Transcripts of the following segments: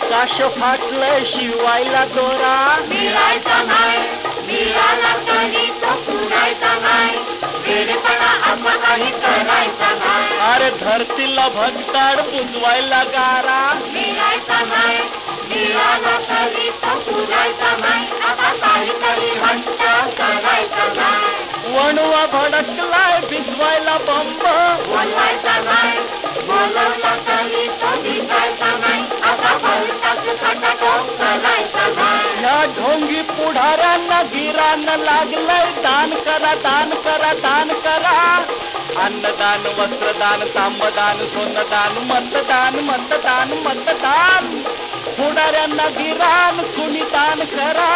फाटलंय शिवायला दोरा. मिळायचा नाही मिळाला तरी तो पुरायचा नाही वेडेपणा काही करायचा नाही अरे धरतीला भगताड बुजवायला गारा. मिळायचा नाही मिळाला तरी तो पुरायचा नाही आता काहीतरी हट्ट करायचा नाही वणवा भडकलाय भिजवायला बंब. बोलवायचा नाही बोलवला या ढोंगी पुढाऱ्यांना गिरान लागलंय. दान करा दान करा दान करा. अन्नदान वस्त्रदान तांबदान सोनदान मतदान मतदान मतदान पुढाऱ्यांना गिरान कुणी दान करा.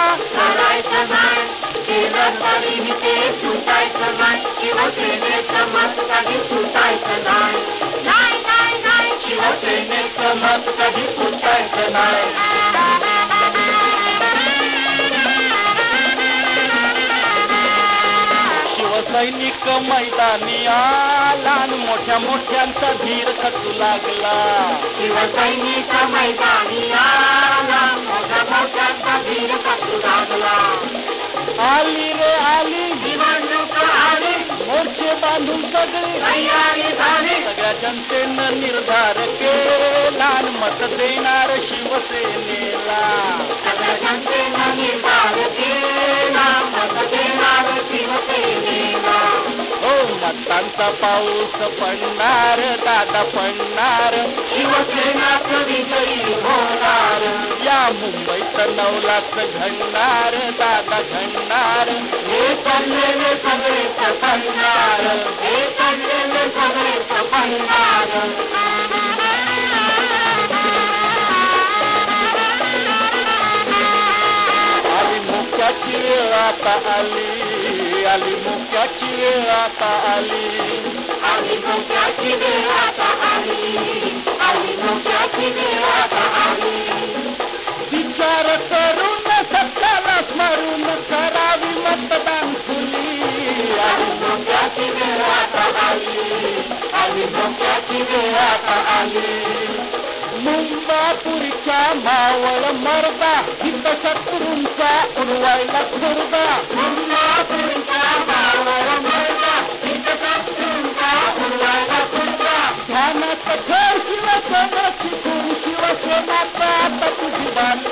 शिवसैनिक मैदानी आला मोठ्या मोठ्यांचा धीर खचू लागला. शिवसैनिक मैदानी आला मोठ्या मोठ्यांचा धीर कटू लागला. आली रे आली. निवडणूक आली. मोर्चे बांधून सगळी. तयारी झाली. सगळ्या जनतेनं निर्धार केला मत देणार शिवसेनेला. सगळ्या जनतेनं मतांचा पाऊस पडणार दादा पडणार. शिवसेनाच विजयी होणार. या मुंबईत नवलाच घडणार दादा घडणार. हे पडलेले सगळे पडणार. हे पडलेले सगळे पडणार. आता आली आली मुक्याची वेळ आता आली आली मोक्याची वेळ आता आली आली मोक्याची वेळ आता आली विचार करून सत्याला स्मरून करावी मतदान खुली आली मोक्याची वेळ आता आली आली मोक्याची वेळ आता आली मुंबापुरीच्या मावळ मर्दा हित शत्रूंचा उडवायला Khurda Ana tocou, que lançou, se curtiu, a você papa, tudo bom.